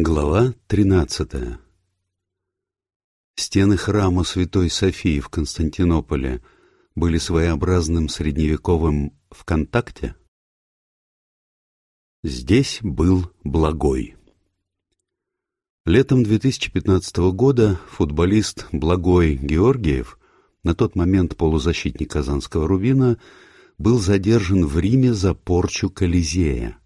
Глава 13 Стены храма Святой Софии в Константинополе были своеобразным средневековым ВКонтакте? Здесь был Благой. Летом 2015 года футболист Благой Георгиев, на тот момент полузащитник Казанского Рубина, был задержан в Риме за порчу Колизея.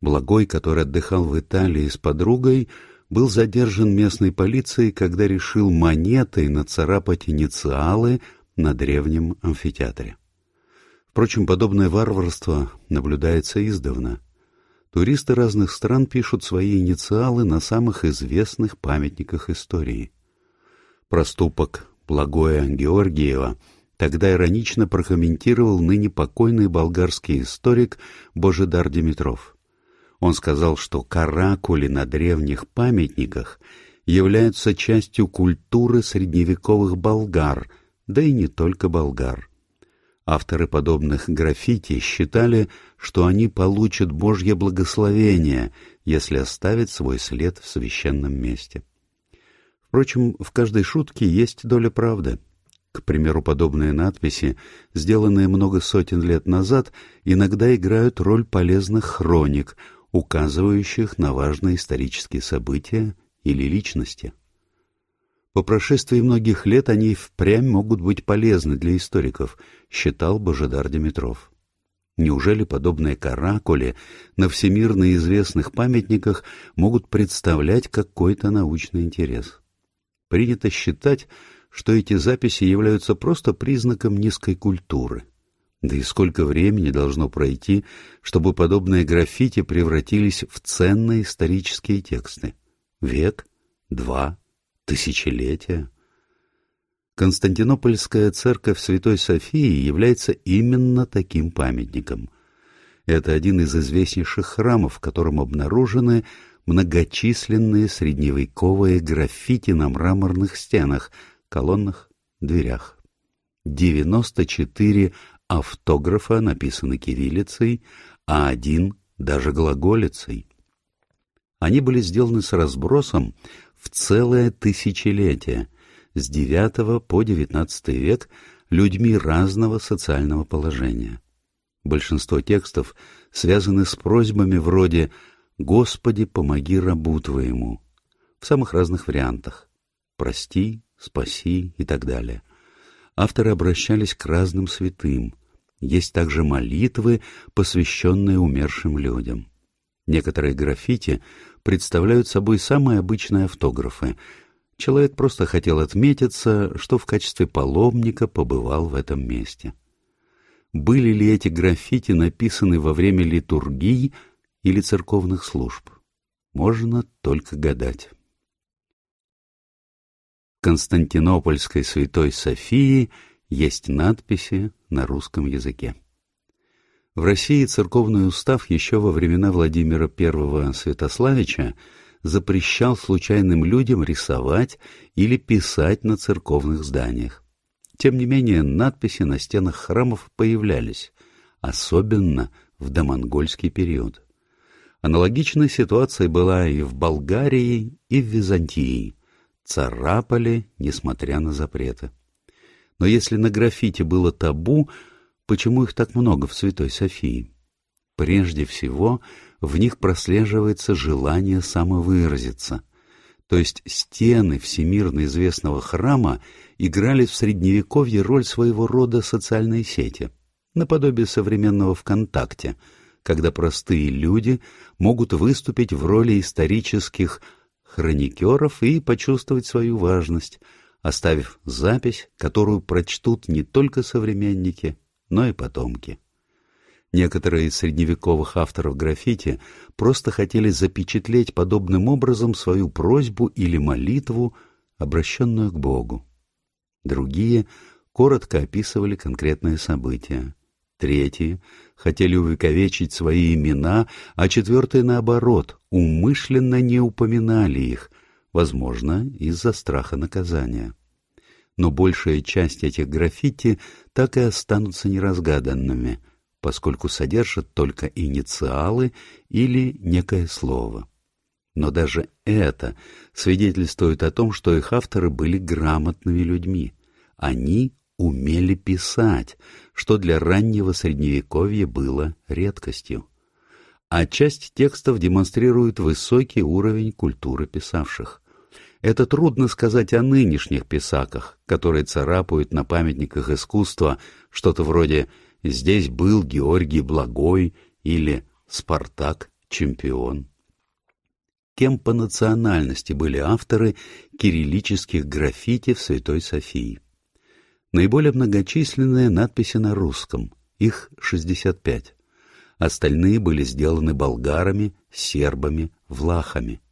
Благой, который отдыхал в Италии с подругой, был задержан местной полицией, когда решил монетой нацарапать инициалы на древнем амфитеатре. Впрочем, подобное варварство наблюдается издавна. Туристы разных стран пишут свои инициалы на самых известных памятниках истории. Проступок Благоя Георгиева тогда иронично прокомментировал ныне покойный болгарский историк Божидар Димитров. Он сказал, что каракули на древних памятниках являются частью культуры средневековых болгар, да и не только болгар. Авторы подобных граффити считали, что они получат Божье благословение, если оставят свой след в священном месте. Впрочем, в каждой шутке есть доля правды. К примеру, подобные надписи, сделанные много сотен лет назад, иногда играют роль полезных хроник — указывающих на важные исторические события или личности. По прошествии многих лет они впрямь могут быть полезны для историков, считал Божидар Димитров. Неужели подобные каракули на всемирно известных памятниках могут представлять какой-то научный интерес? Принято считать, что эти записи являются просто признаком низкой культуры – да и сколько времени должно пройти, чтобы подобные граффити превратились в ценные исторические тексты? Век? Два? Тысячелетия? Константинопольская церковь Святой Софии является именно таким памятником. Это один из известнейших храмов, в котором обнаружены многочисленные средневековые граффити на мраморных стенах, колоннах, дверях. 94 автографа написаны кириллицей, а один даже глаголицей. Они были сделаны с разбросом в целое тысячелетие, с IX по XIX век, людьми разного социального положения. Большинство текстов связаны с просьбами вроде «Господи, помоги рабу Твоему» в самых разных вариантах «Прости», «Спаси» и так далее. Авторы обращались к разным святым, есть также молитвы, посвященные умершим людям. Некоторые граффити представляют собой самые обычные автографы. Человек просто хотел отметиться, что в качестве паломника побывал в этом месте. Были ли эти граффити написаны во время литургий или церковных служб? Можно только гадать. Константинопольской святой Софии – есть надписи на русском языке. В России церковный устав еще во времена Владимира I Святославича запрещал случайным людям рисовать или писать на церковных зданиях. Тем не менее, надписи на стенах храмов появлялись, особенно в домонгольский период. Аналогичная ситуация была и в Болгарии, и в Византии. Царапали, несмотря на запреты. Но если на граффити было табу, почему их так много в Святой Софии? Прежде всего, в них прослеживается желание самовыразиться. То есть стены всемирно известного храма играли в Средневековье роль своего рода социальной сети, наподобие современного ВКонтакте, когда простые люди могут выступить в роли исторических хроникеров и почувствовать свою важность – оставив запись, которую прочтут не только современники, но и потомки. Некоторые из средневековых авторов граффити просто хотели запечатлеть подобным образом свою просьбу или молитву, обращенную к Богу. Другие коротко описывали конкретные события. Третьи хотели увековечить свои имена, а четвертые, наоборот, умышленно не упоминали их, возможно, из-за страха наказания. Но большая часть этих граффити так и останутся неразгаданными, поскольку содержат только инициалы или некое слово. Но даже это свидетельствует о том, что их авторы были грамотными людьми. Они умели писать, что для раннего Средневековья было редкостью. А часть текстов демонстрирует высокий уровень культуры писавших. Это трудно сказать о нынешних писаках, которые царапают на памятниках искусства что-то вроде «Здесь был Георгий Благой» или «Спартак чемпион». Кем по национальности были авторы кириллических граффити в Святой Софии? Наиболее многочисленные надписи на русском, их 65. Остальные были сделаны болгарами, сербами, влахами.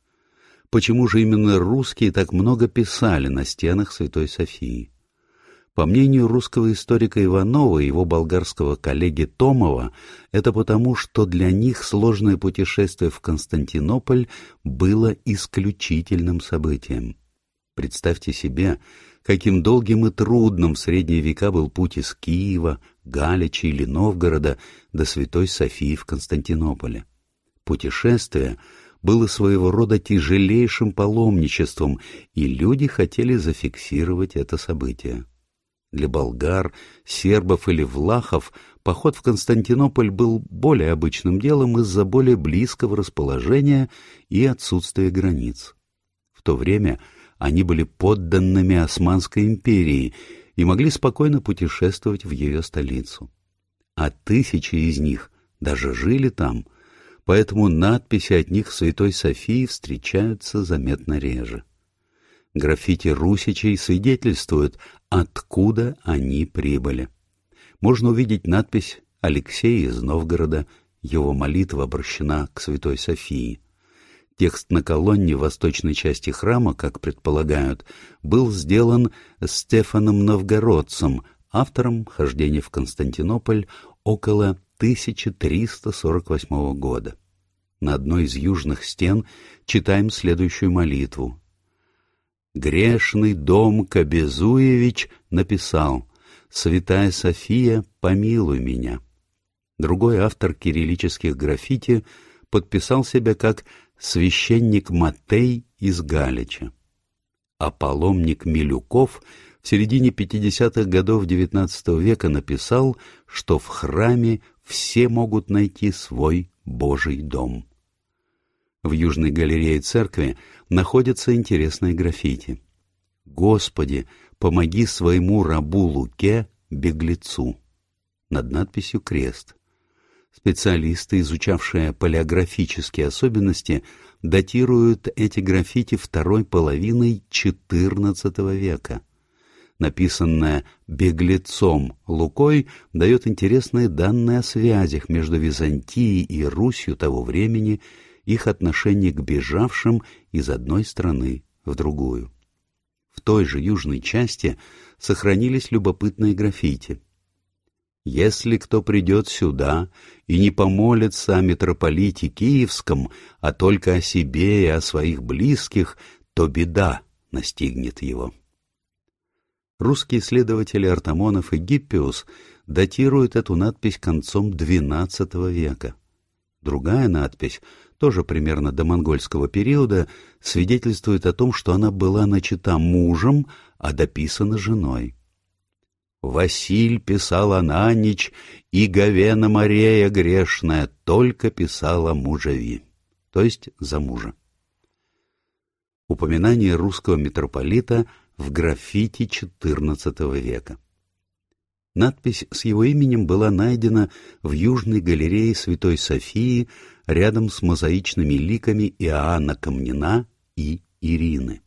Почему же именно русские так много писали на стенах Святой Софии? По мнению русского историка Иванова и его болгарского коллеги Томова, это потому, что для них сложное путешествие в Константинополь было исключительным событием. Представьте себе, каким долгим и трудным в средние века был путь из Киева, Галича или Новгорода до Святой Софии в Константинополе. Путешествие было своего рода тяжелейшим паломничеством, и люди хотели зафиксировать это событие. Для болгар, сербов или влахов поход в Константинополь был более обычным делом из-за более близкого расположения и отсутствия границ. В то время они были подданными Османской империи и могли спокойно путешествовать в ее столицу. А тысячи из них даже жили там, поэтому надписи от них в Святой Софии встречаются заметно реже. Граффити русичей свидетельствуют, откуда они прибыли. Можно увидеть надпись «Алексей из Новгорода», его молитва обращена к Святой Софии. Текст на колонне в восточной части храма, как предполагают, был сделан Стефаном Новгородцем, автором хождения в Константинополь около 1348 года. На одной из южных стен читаем следующую молитву Грешный дом Кобезуевич написал «Святая София, помилуй меня». Другой автор кириллических граффити подписал себя как «Священник Матей из Галича». А паломник Милюков в середине 50-х годов XIX века написал, что в храме все могут найти свой Божий дом. В Южной галерее церкви находятся интересные граффити. «Господи, помоги своему рабу Луке, беглецу». Над надписью «Крест». Специалисты, изучавшие палеографические особенности, датируют эти граффити второй половиной XIV века. Написанное «беглецом» Лукой дает интересные данные о связях между Византией и Русью того времени их отношение к бежавшим из одной страны в другую. В той же южной части сохранились любопытные граффити. «Если кто придет сюда и не помолится о митрополите Киевском, а только о себе и о своих близких, то беда настигнет его». Русские исследователи Артамонов и Гиппиус датируют эту надпись концом XII века. Другая надпись тоже примерно до монгольского периода, свидетельствует о том, что она была начата мужем, а дописана женой. Василь писала на и Говена Мария грешная только писала мужеви, то есть за мужа. Упоминание русского митрополита в граффити XIV века. Надпись с его именем была найдена в Южной галерее Святой Софии рядом с мозаичными ликами Иоанна Камнина и Ирины.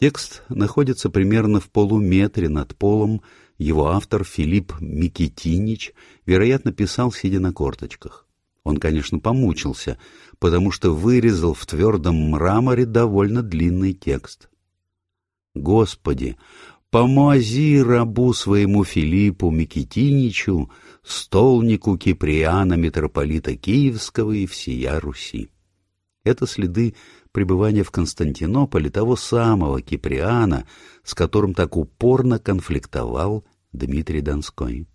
Текст находится примерно в полуметре над полом, его автор Филипп Микитинич, вероятно, писал, сидя на корточках. Он, конечно, помучился, потому что вырезал в твердом мраморе довольно длинный текст. «Господи, Помози рабу своему Филиппу Микитиничу, столнику Киприана, митрополита Киевского и всея Руси. Это следы пребывания в Константинополе того самого Киприана, с которым так упорно конфликтовал Дмитрий Донской.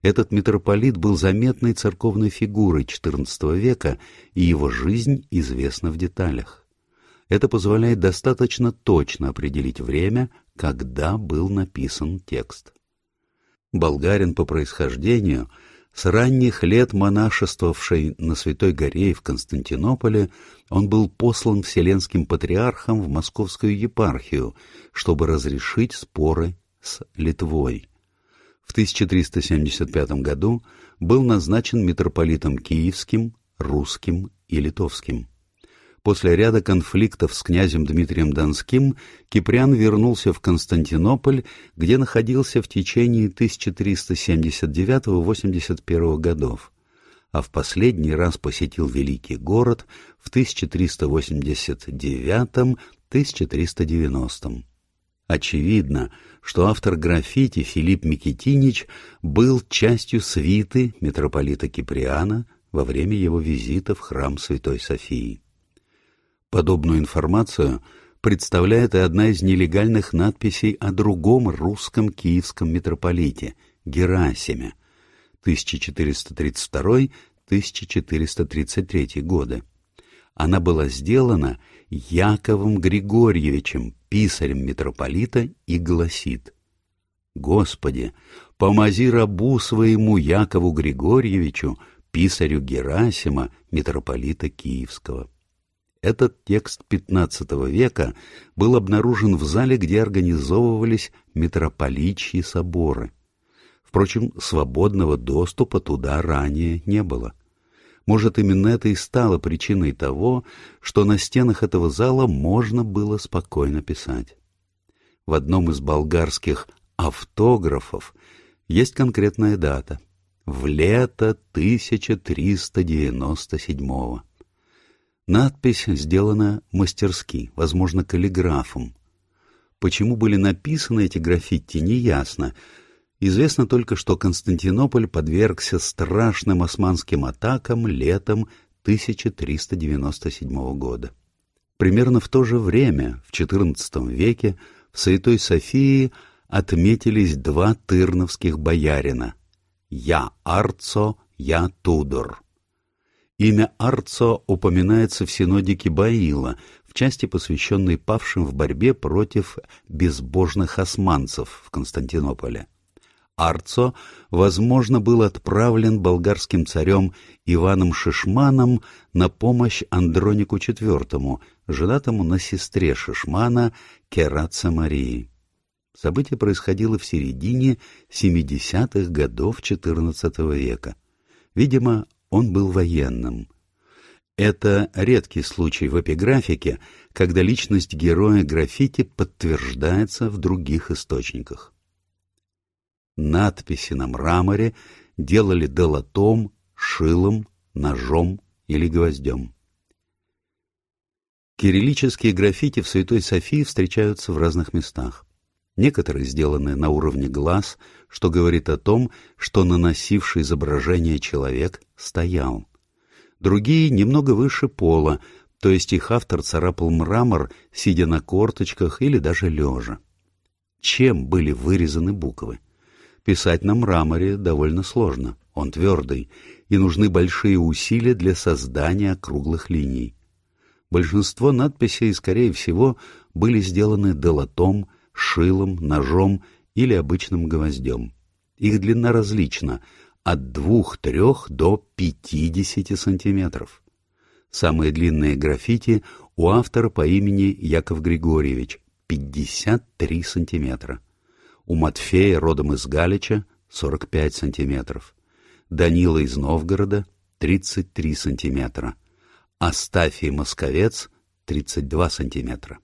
Этот митрополит был заметной церковной фигурой XIV века, и его жизнь известна в деталях. Это позволяет достаточно точно определить время, когда был написан текст. Болгарин по происхождению, с ранних лет монашествовавший на Святой горе и в Константинополе, он был послан Вселенским патриархом в Московскую епархию, чтобы разрешить споры с Литвой. В 1375 году был назначен митрополитом Киевским, Русским и Литовским. После ряда конфликтов с князем Дмитрием Донским Киприан вернулся в Константинополь, где находился в течение 1379-81 годов, а в последний раз посетил великий город в 1389-1390. Очевидно, что автор граффити Филипп Микитинич был частью свиты митрополита Киприана во время его визита в храм Святой Софии. Подобную информацию представляет и одна из нелегальных надписей о другом русском киевском митрополите Герасиме 1432-1433 годы. Она была сделана Яковом Григорьевичем, писарем митрополита, и гласит «Господи, помози рабу своему Якову Григорьевичу, писарю Герасима, митрополита Киевского». Этот текст XV века был обнаружен в зале, где организовывались митрополичьи соборы. Впрочем, свободного доступа туда ранее не было. Может, именно это и стало причиной того, что на стенах этого зала можно было спокойно писать. В одном из болгарских автографов есть конкретная дата — в лето 1397 Надпись сделана мастерски, возможно, каллиграфом. Почему были написаны эти граффити, неясно, Известно только, что Константинополь подвергся страшным османским атакам летом 1397 года. Примерно в то же время, в XIV веке, в Святой Софии отметились два тырновских боярина — Я Арцо, Я Тудор. Имя Арцо упоминается в синодике Баила, в части, посвященной павшим в борьбе против безбожных османцев в Константинополе. Арцо, возможно, был отправлен болгарским царем Иваном Шишманом на помощь Андронику IV, женатому на сестре Шишмана Кераца Марии. Событие происходило в середине 70-х годов XIV века. Видимо, он был военным. Это редкий случай в эпиграфике, когда личность героя граффити подтверждается в других источниках надписи на мраморе делали долотом, шилом, ножом или гвоздем. Кириллические граффити в Святой Софии встречаются в разных местах. Некоторые сделаны на уровне глаз, что говорит о том, что наносивший изображение человек стоял. Другие немного выше пола, то есть их автор царапал мрамор, сидя на корточках или даже лежа. Чем были вырезаны буквы? Писать на мраморе довольно сложно, он твердый, и нужны большие усилия для создания круглых линий. Большинство надписей, скорее всего, были сделаны долотом, шилом, ножом или обычным гвоздем. Их длина различна — от двух-трех до пятидесяти сантиметров. Самые длинные граффити у автора по имени Яков Григорьевич — 53 сантиметра у Матфея, родом из Галича, 45 сантиметров, Данила из Новгорода, 33 сантиметра, Астафий Московец, 32 сантиметра.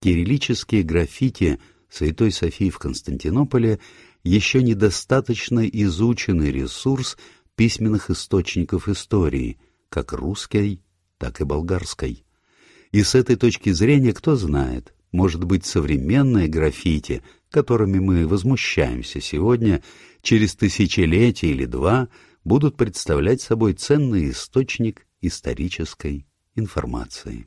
Кириллические граффити Святой Софии в Константинополе еще недостаточно изученный ресурс письменных источников истории, как русской, так и болгарской. И с этой точки зрения, кто знает, может быть, современные граффити – которыми мы возмущаемся сегодня, через тысячелетие или два будут представлять собой ценный источник исторической информации.